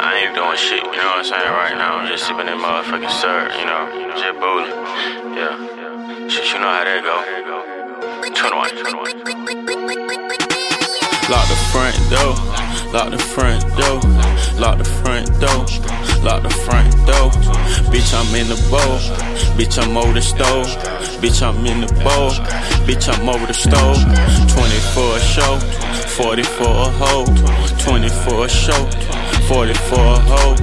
I ain't doing shit, you know what I'm saying, right now. I'm just sipping that motherfucking syrup, you know. Just booling. Yeah. Shit, you know how that go. 21, 21. Lock the front door, lock the front door, lock the front door, lock the front door. Bitch, I'm in the bowl, bitch, I'm over the stove, bitch, I'm in the bowl, bitch, I'm over the stove. 24 a show, 40 for a hoe, 24 a show, 40 for a hoe.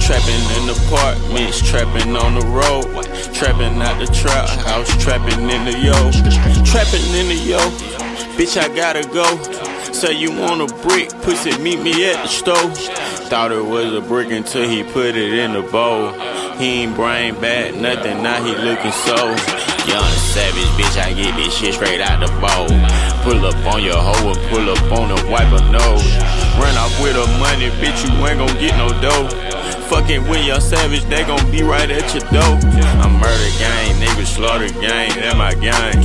Trapping in apartments, trapping on the road, trapping out the trap house, trapping in the yo, trapping in the yo. Bitch, I gotta go. Say you want a brick, pussy, meet me at the stove. Thought it was a brick until he put it in the bowl. He ain't brain bad, nothing, now he looking so. Young savage, bitch, I get this shit straight out the bowl. Pull up on your hoe and pull up on a nose. Run off with the money, bitch, you ain't gon' get no dough. Fucking with your savage, they gon' be right at your door. I'm murder gang, nigga slaughter gang, that my gang.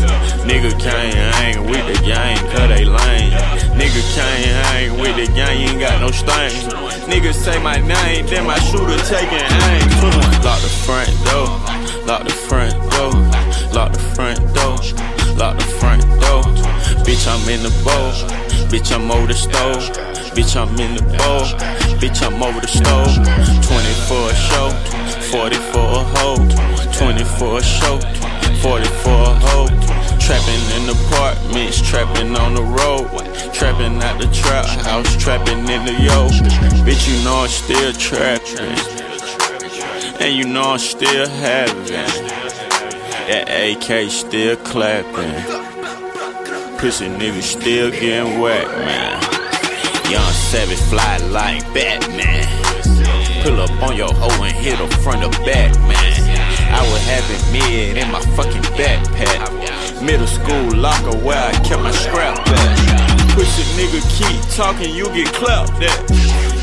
Nigga can't hang with the gang, cut they lane. Nigga can't hang with the gang, you ain't got no stain. Nigga say my name, then my shooter taking aim. Lock the front door, lock the front Bitch, I'm in the bowl, bitch, I'm over the stove. Bitch, I'm in the bowl. Bitch, I'm over the stove. 24 a show, 40 for a hoe. 24 a show, 40 for a hoe. Trapping in apartments, trapping on the road. Trapping out the trap house, trapping in the yo. Bitch, you know I'm still trapping. And you know I'm still having. That AK still clapping. Pussy niggas still getting whacked, man. Young savage fly like Batman. Pull up on your hoe and hit her front of back, man. I was having mid in my fucking backpack. Middle school locker where I kept my scrap at. Pussy nigga keep talking, you get clapped at.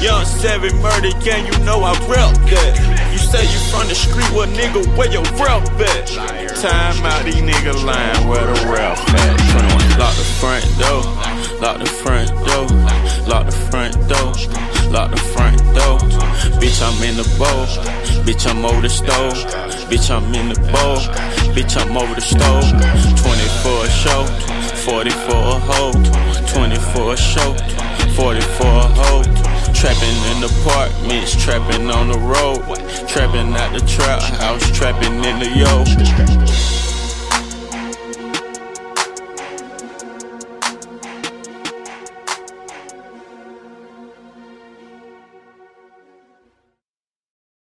Young savage murder gang, you know I rep that. You say you from the street, what nigga, where your rep at? Time out, these nigga lying where the rep at. Front door, lock the front door, lock the front door, lock the front door. Bitch, I'm in the bowl, bitch, I'm over the stove, bitch, I'm in the bowl, bitch, I'm over the stove. 24 a show, 40 for a hoe, 24 a show, 40 for a hoe. Trapping in apartments, trapping on the road, trapping out the trap house, trapping in the yo.